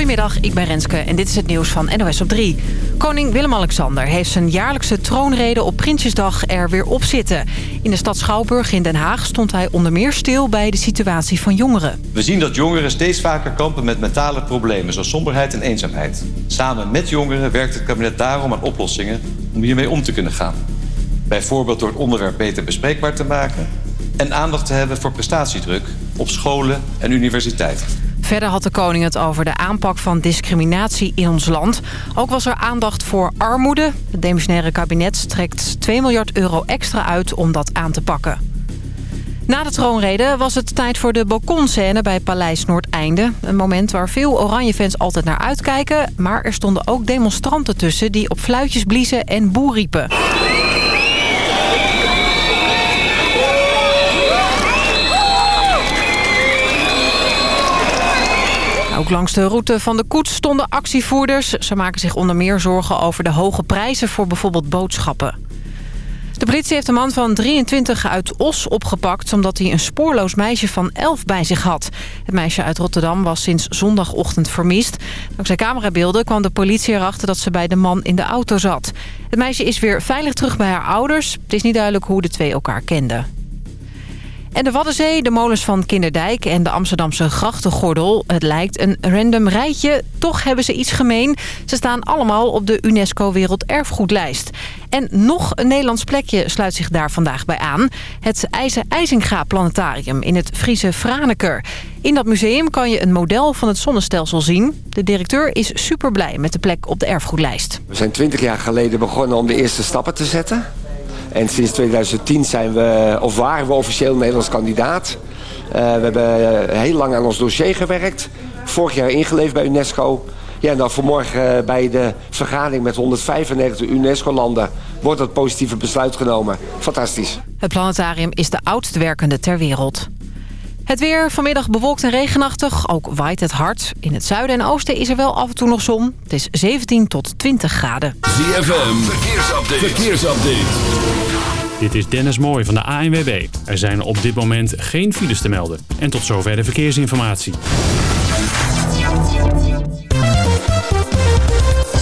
Goedemiddag, ik ben Renske en dit is het nieuws van NOS op 3. Koning Willem-Alexander heeft zijn jaarlijkse troonrede op Prinsjesdag er weer op zitten. In de stad Schouwburg in Den Haag stond hij onder meer stil bij de situatie van jongeren. We zien dat jongeren steeds vaker kampen met mentale problemen... zoals somberheid en eenzaamheid. Samen met jongeren werkt het kabinet daarom aan oplossingen om hiermee om te kunnen gaan. Bijvoorbeeld door het onderwerp beter bespreekbaar te maken... en aandacht te hebben voor prestatiedruk op scholen en universiteiten. Verder had de koning het over de aanpak van discriminatie in ons land. Ook was er aandacht voor armoede. Het demissionaire kabinet trekt 2 miljard euro extra uit om dat aan te pakken. Na de troonrede was het tijd voor de balkonscène bij Paleis Noordeinde. Een moment waar veel Oranje-fans altijd naar uitkijken. Maar er stonden ook demonstranten tussen die op fluitjes bliezen en boer riepen. Langs de route van de koets stonden actievoerders. Ze maken zich onder meer zorgen over de hoge prijzen voor bijvoorbeeld boodschappen. De politie heeft een man van 23 uit Os opgepakt... omdat hij een spoorloos meisje van 11 bij zich had. Het meisje uit Rotterdam was sinds zondagochtend vermist. Dankzij camerabeelden kwam de politie erachter dat ze bij de man in de auto zat. Het meisje is weer veilig terug bij haar ouders. Het is niet duidelijk hoe de twee elkaar kenden. En de Waddenzee, de molens van Kinderdijk en de Amsterdamse grachtengordel. Het lijkt een random rijtje. Toch hebben ze iets gemeen. Ze staan allemaal op de UNESCO Werelderfgoedlijst. En nog een Nederlands plekje sluit zich daar vandaag bij aan. Het IJzer IJzinga Planetarium in het Friese Franeker. In dat museum kan je een model van het zonnestelsel zien. De directeur is super blij met de plek op de erfgoedlijst. We zijn twintig jaar geleden begonnen om de eerste stappen te zetten. En sinds 2010 zijn we, of waren we officieel Nederlands kandidaat. Uh, we hebben eh, heel lang aan ons dossier gewerkt. Vorig jaar ingeleefd bij UNESCO. Ja, en dan vanmorgen uh, bij de vergadering met 195 UNESCO-landen wordt dat positieve besluit genomen. Fantastisch. Het planetarium is de oudst werkende ter wereld. Het weer vanmiddag bewolkt en regenachtig. Ook waait het hard. In het zuiden en oosten is er wel af en toe nog zon. Het is 17 tot 20 graden. ZFM, verkeersupdate. verkeersupdate. Dit is Dennis Mooij van de ANWB. Er zijn op dit moment geen files te melden. En tot zover de verkeersinformatie.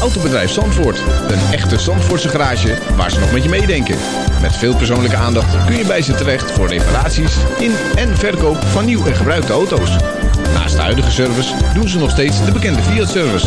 Autobedrijf Zandvoort. Een echte Zandvoortse garage waar ze nog met je meedenken. Met veel persoonlijke aandacht kun je bij ze terecht voor reparaties in en verkoop van nieuw en gebruikte auto's. Naast de huidige service doen ze nog steeds de bekende Fiat-service.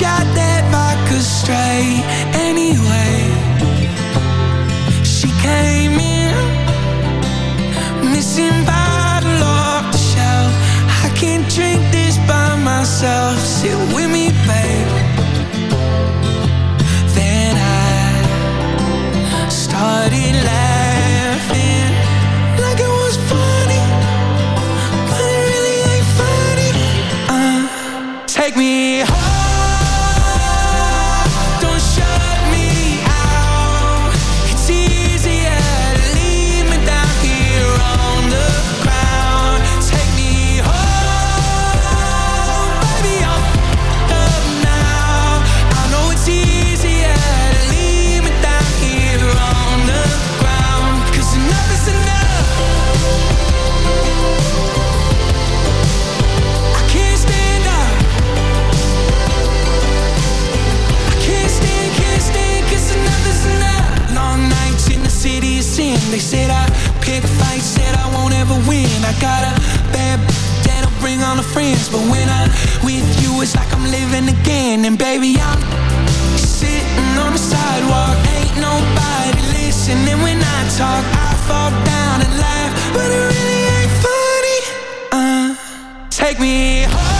shot that vodka straight anyway. She came in missing bottle off the shelf. I can't drink this by myself. Sit with me, babe. Then I started laughing like it was funny, but it really ain't funny. Uh, take me And I got a bad that'll bring all the friends. But when I'm with you it's like I'm living again. And baby I'm sitting on the sidewalk. Ain't nobody listening when I talk. I fall down and laugh But it really ain't funny. Uh, Take me home.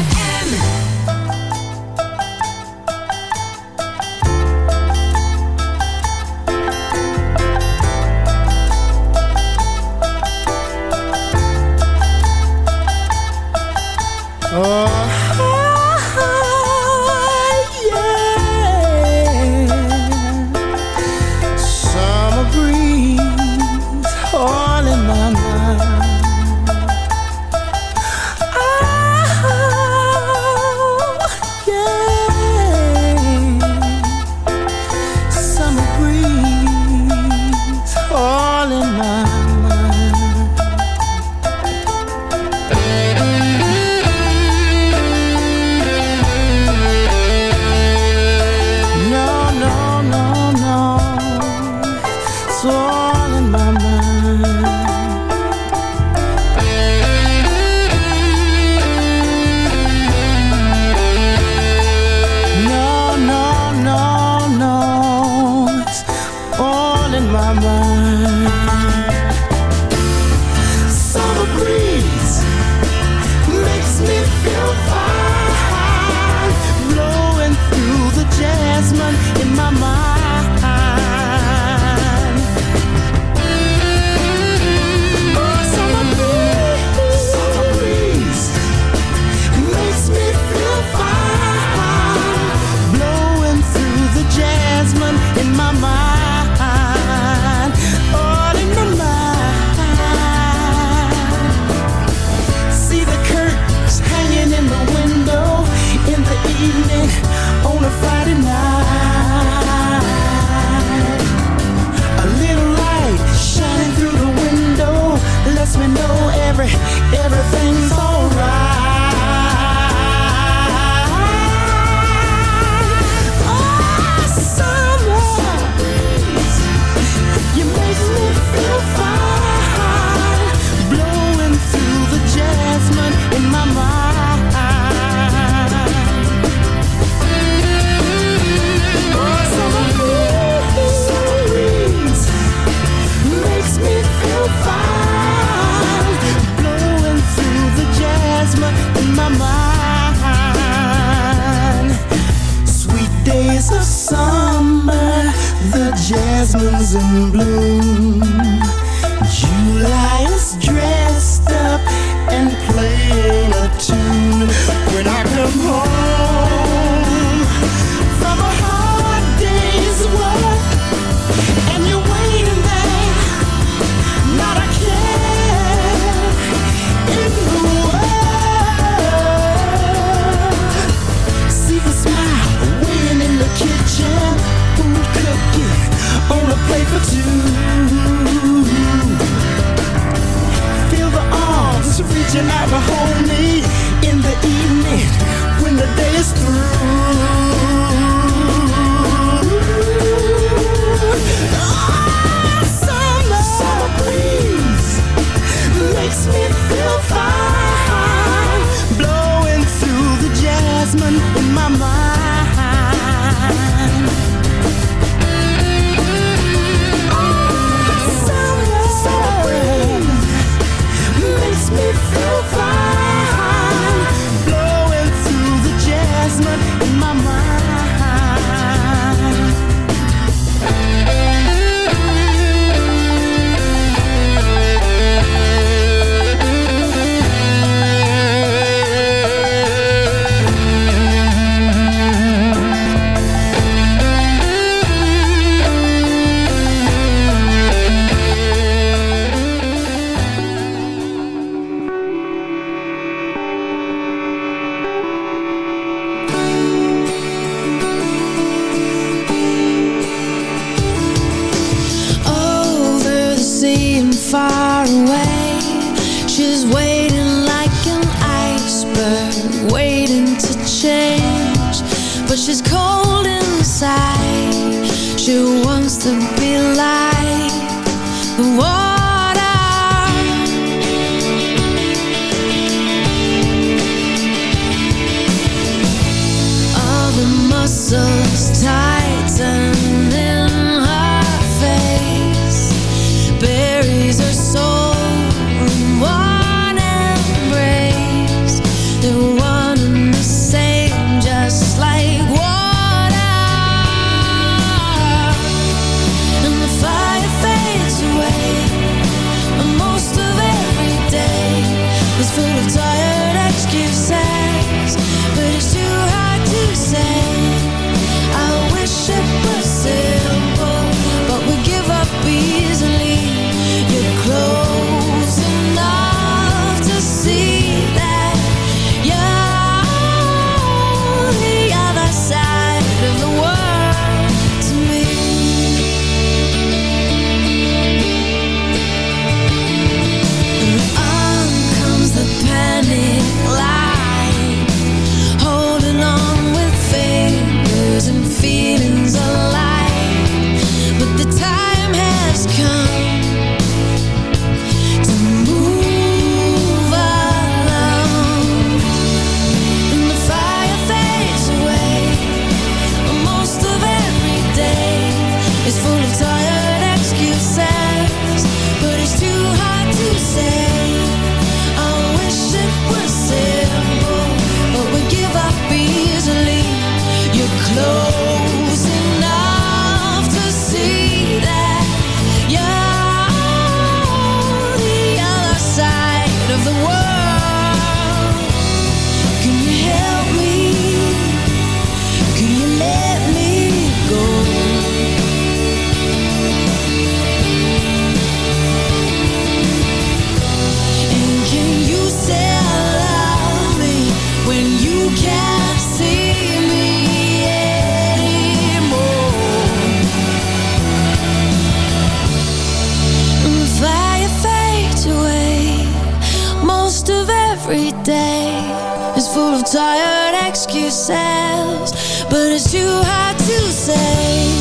tired excuses, but it's too hard to say.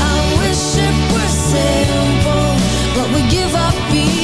I wish it were simple, but we give up easy.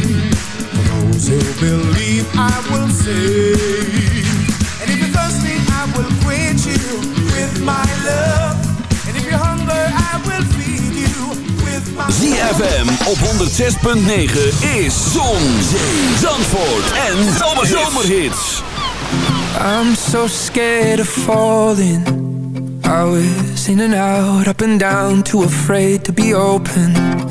Who believe, I will save. And if you're thirsty, I will quench you with my love. And if you're hungry, I will feed you with my ZFM op 106.9 is Zon, Zee, Zandvoort en Zomerhits. I'm so scared of falling. I was in and out, up and down, too afraid to be open.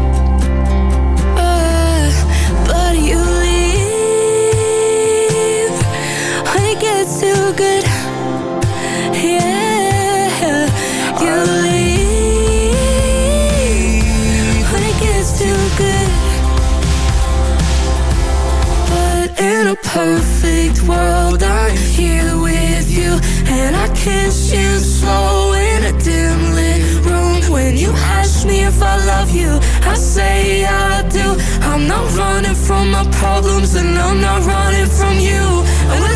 I'm here with you, and I kiss you so in a dim lit room. When you ask me if I love you, I say I do. I'm not running from my problems, and I'm not running from you. And we're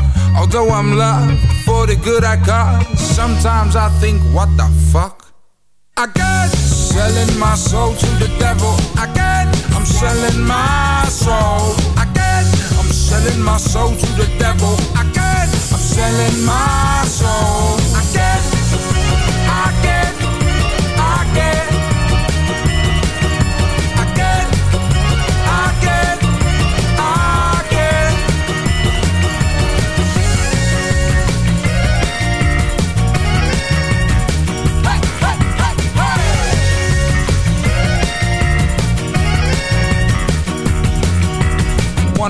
Although I'm loved for the good I got, sometimes I think, what the fuck? I get selling my soul to the devil. I get I'm selling my soul. I get I'm selling my soul to the devil. I get I'm selling my soul.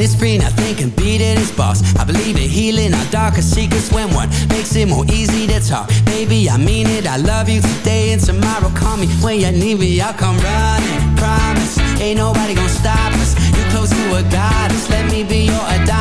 it's free, nothing can beat it, it's boss. I believe in healing our darkest secrets when one makes it more easy to talk. Baby, I mean it, I love you today and tomorrow. Call me when you need me, I'll come running. Promise, ain't nobody gonna stop us. You close to a goddess, let me be your Adonis.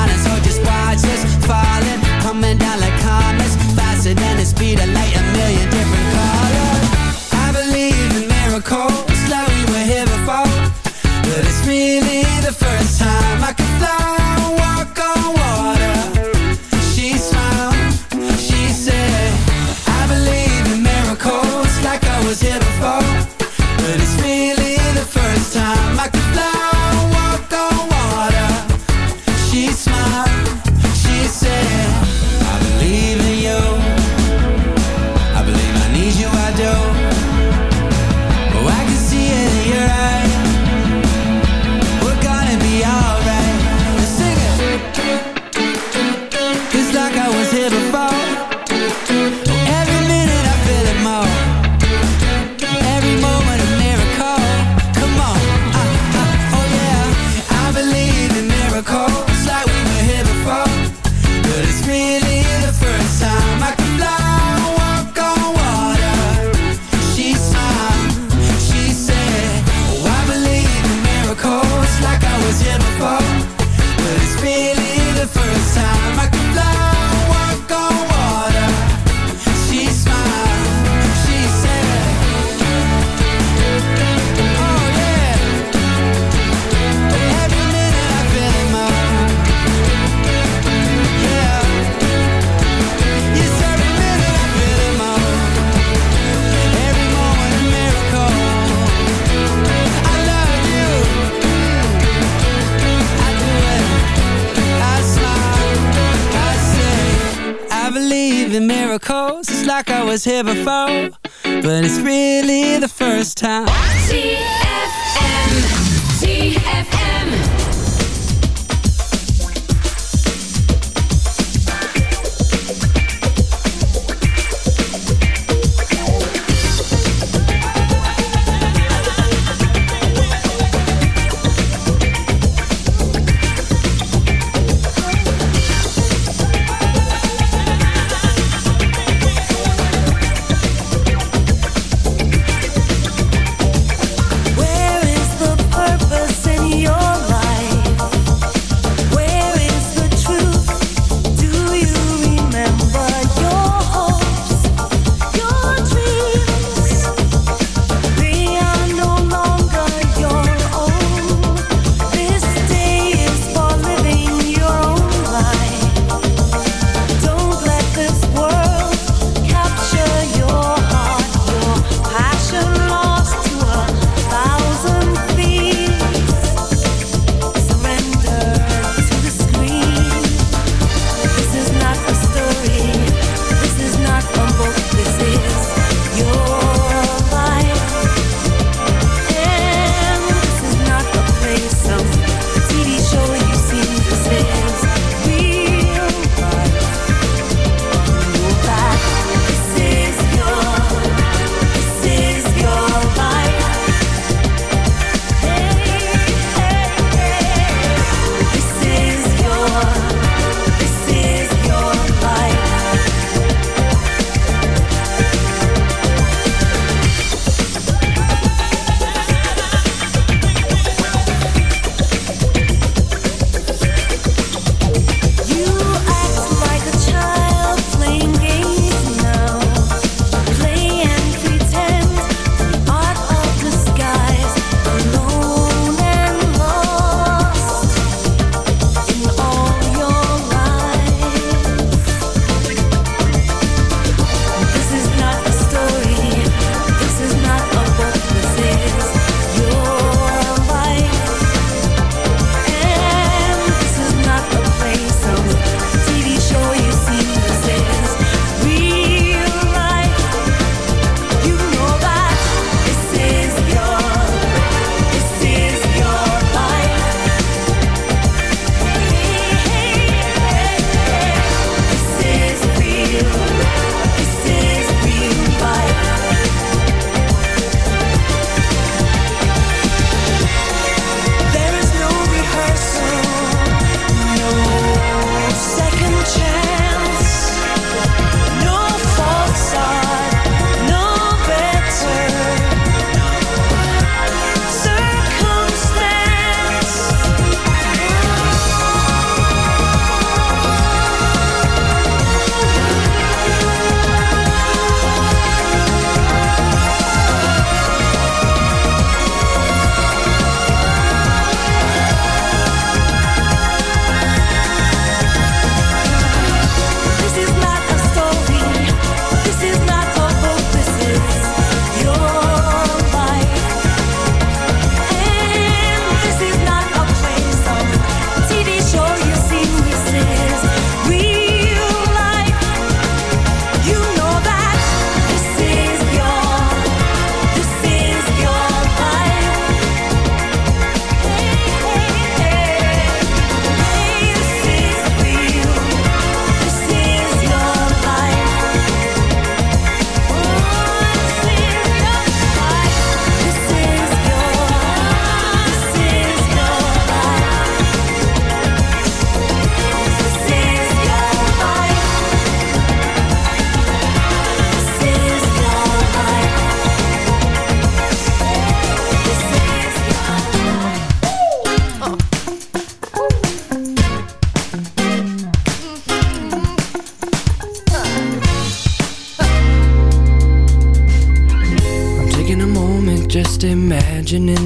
only the first time. ZFM.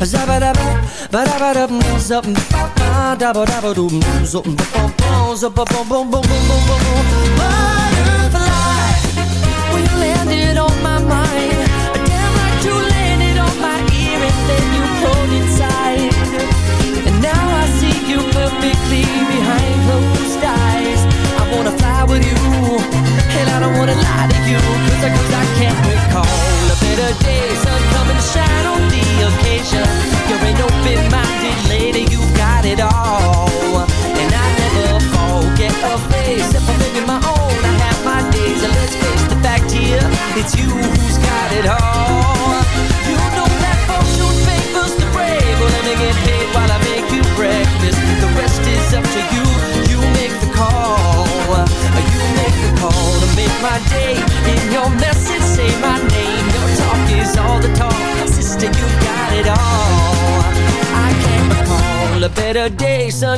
Zabba dabba, ba dabba dabba. Butterfly, when you landed on my mind.